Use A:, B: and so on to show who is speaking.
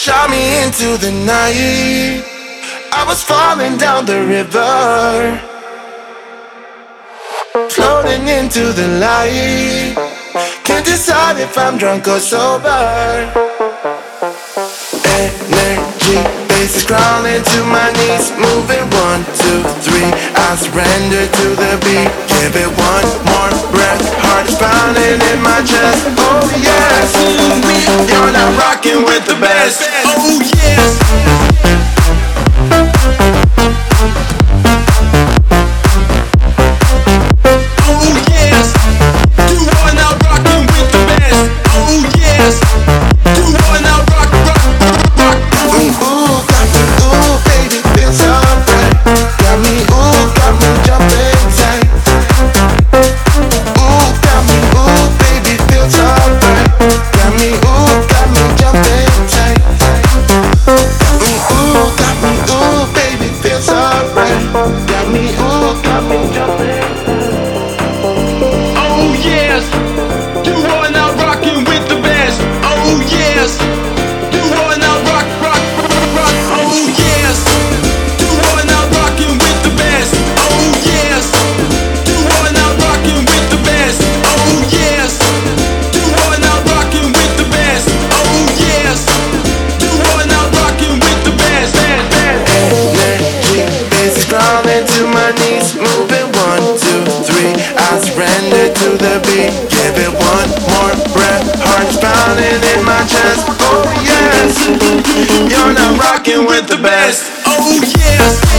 A: shot me into the night. I was falling down the river, floating into the light. Can't decide if I'm drunk or sober. Energy, is crawling to my knees, moving one, two, three. I surrender to the beat. Give it one more breath. Heart is pounding in my chest. Oh not rocking with the best. Oh yes. To beat. Give it one more breath. Heart's pounding in my chest. Oh yes, you're not rocking with the best.
B: Oh yes.